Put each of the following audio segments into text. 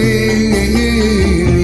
me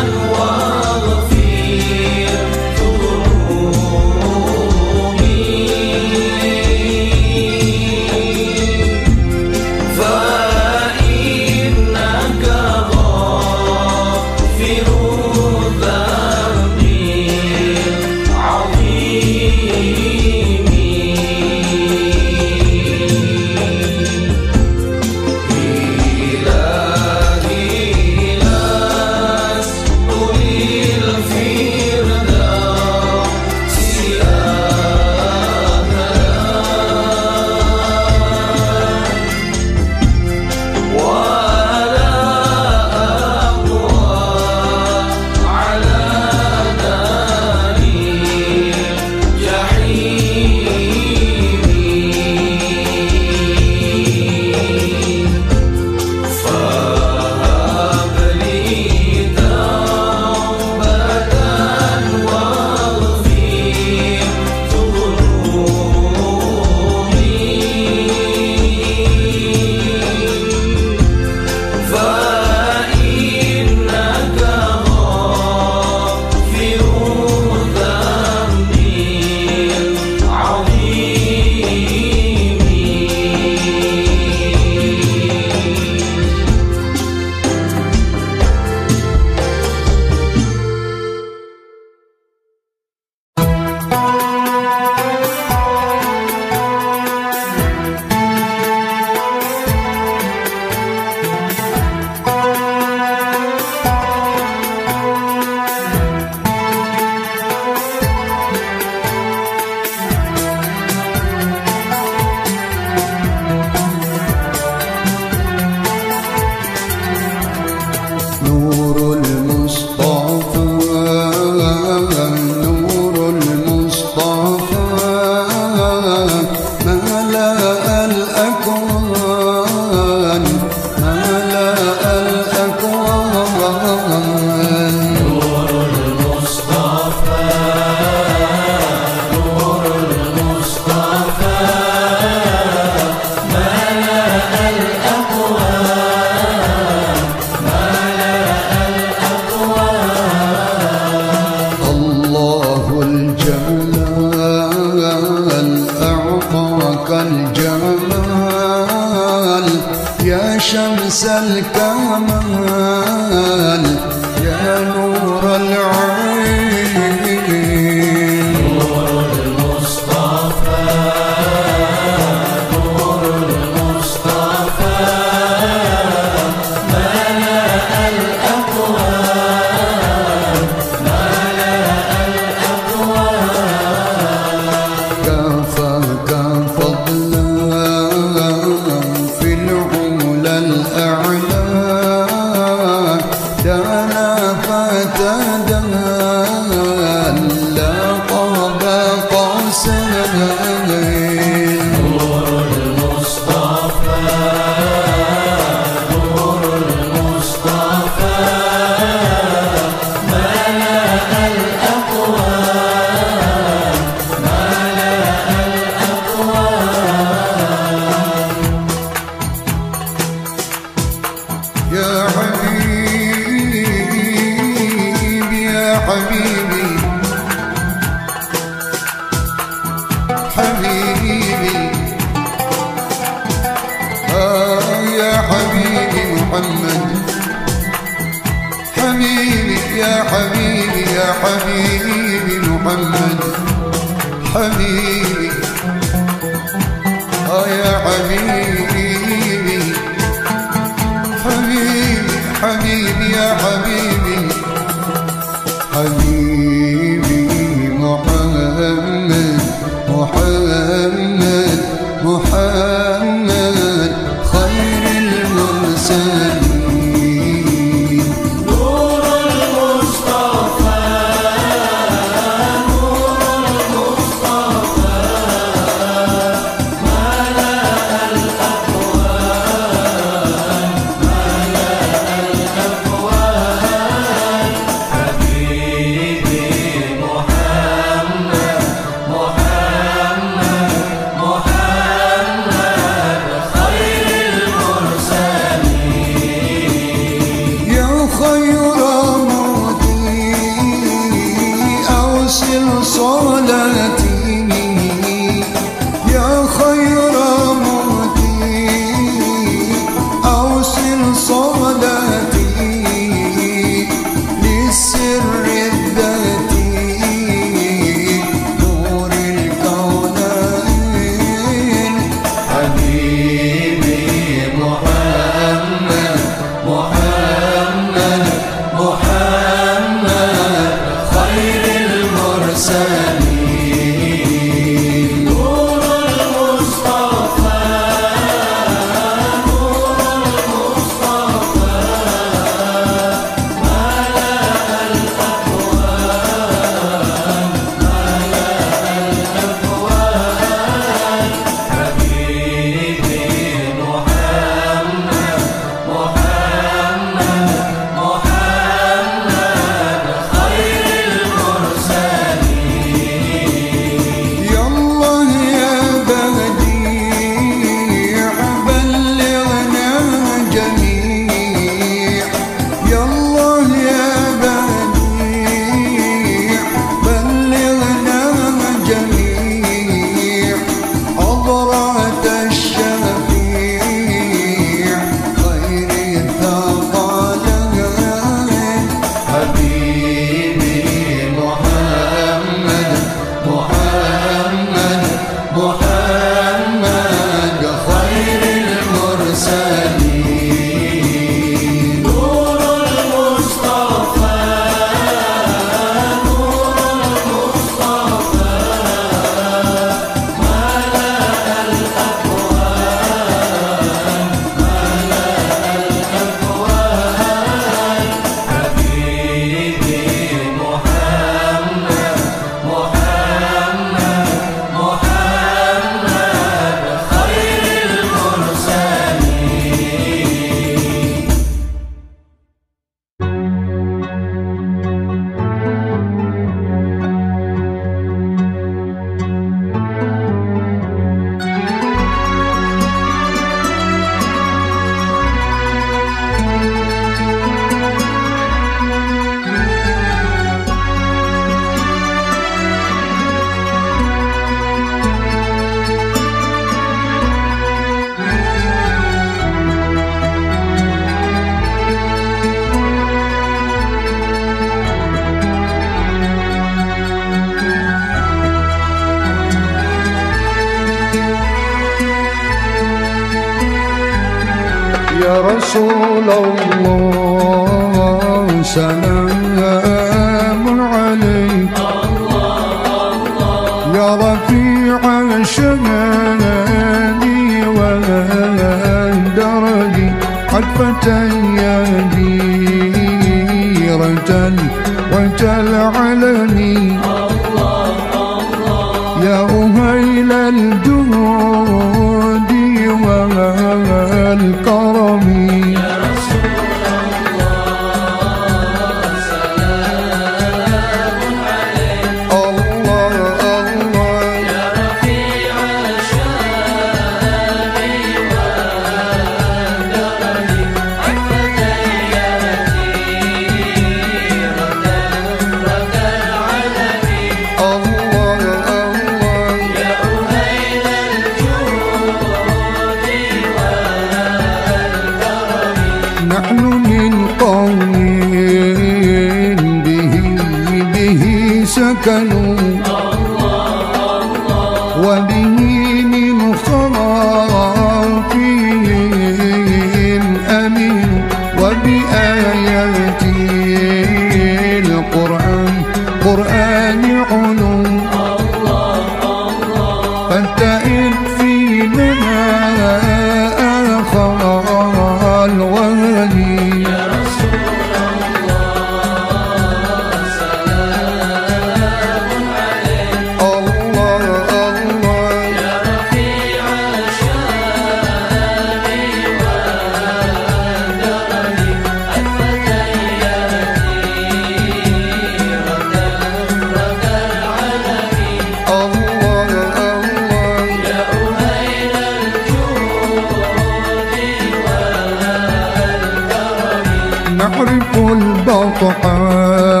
نعرف البطحاء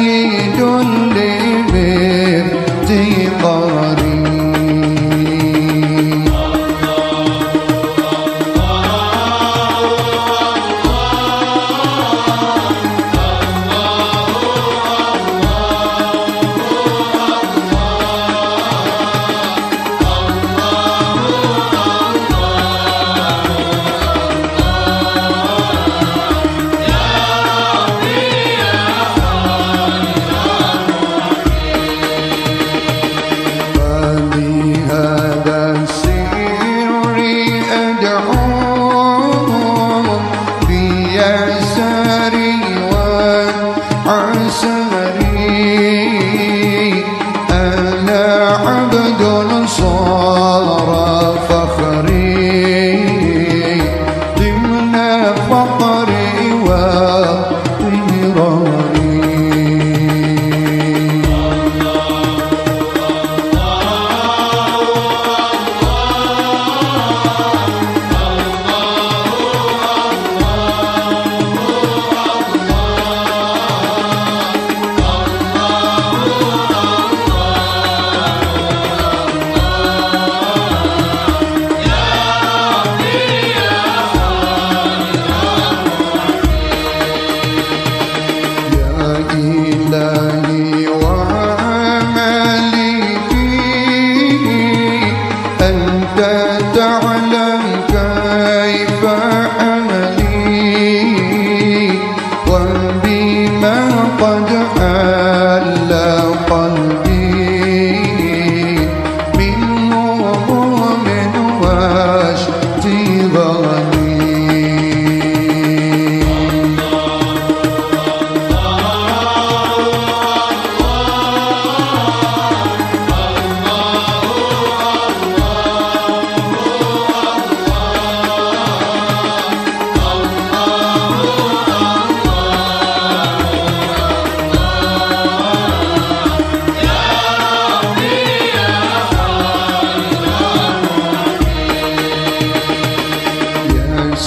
زيد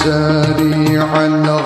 سريع الغوث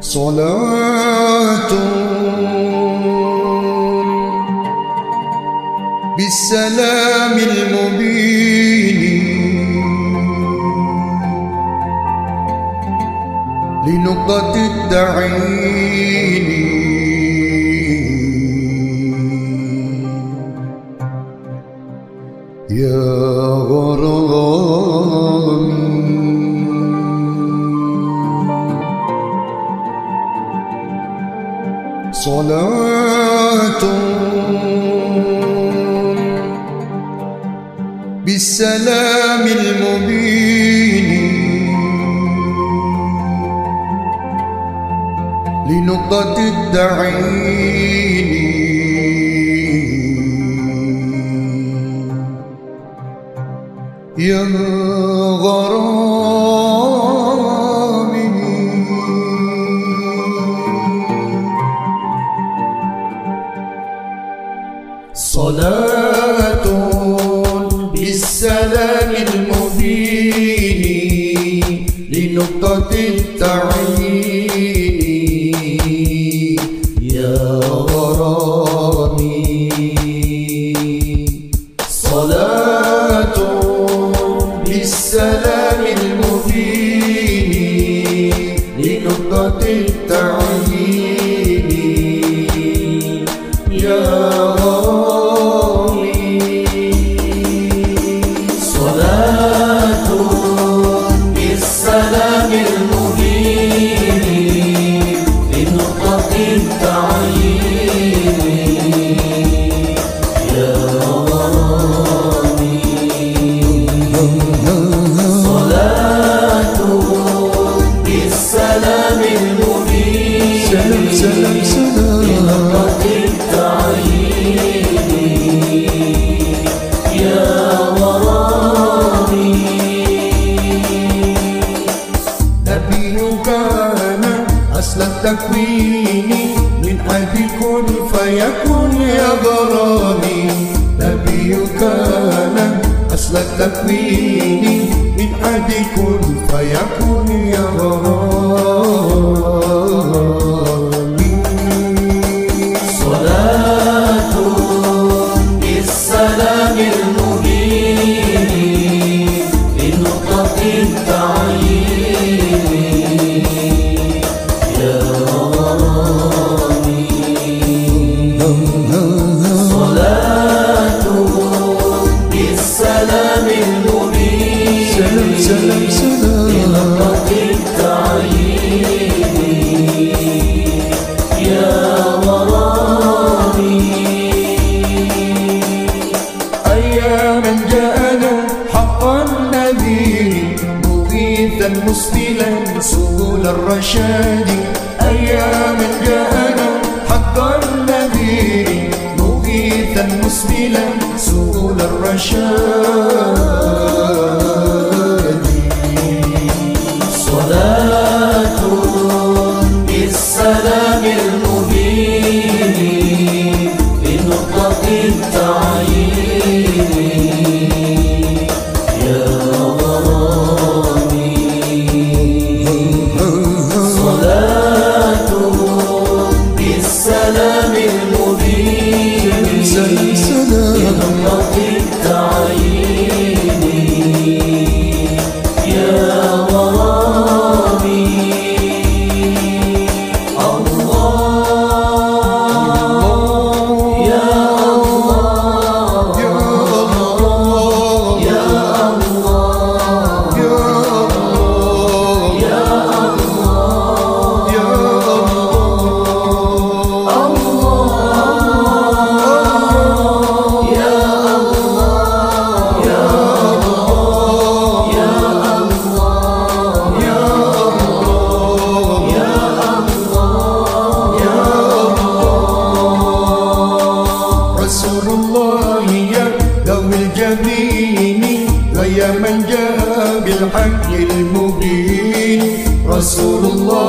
صلاة. بالسلام المبين. لنقطة التعيين. طلعتم بالسلام المبين لنقطة التعين كان أصل التكوين من أحد كن فيكون يا رب.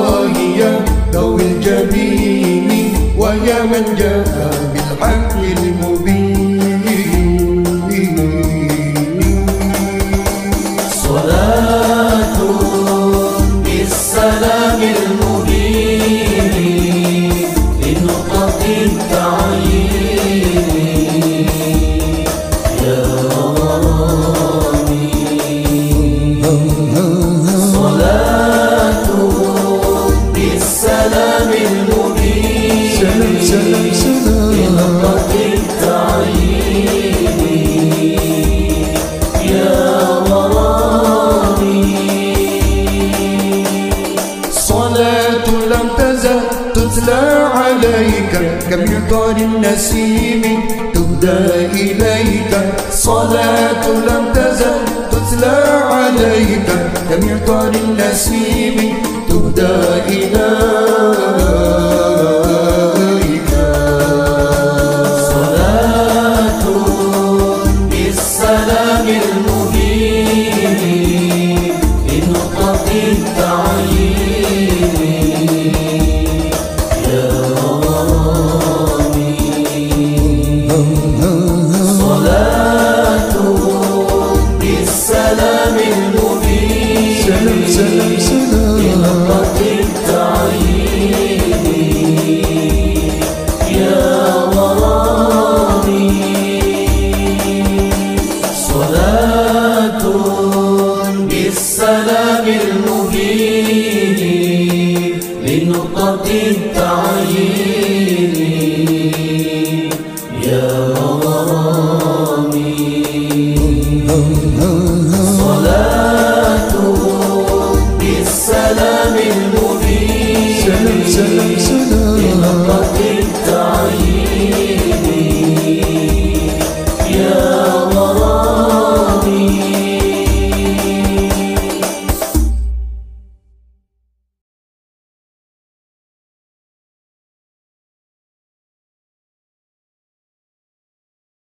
الله يا ذوي الجبين ويا من جاءنا النسيم تهدى إليك. صلاة لم تزل تتلى عليك. كمعطر النسيم تهدى إليك Jesus.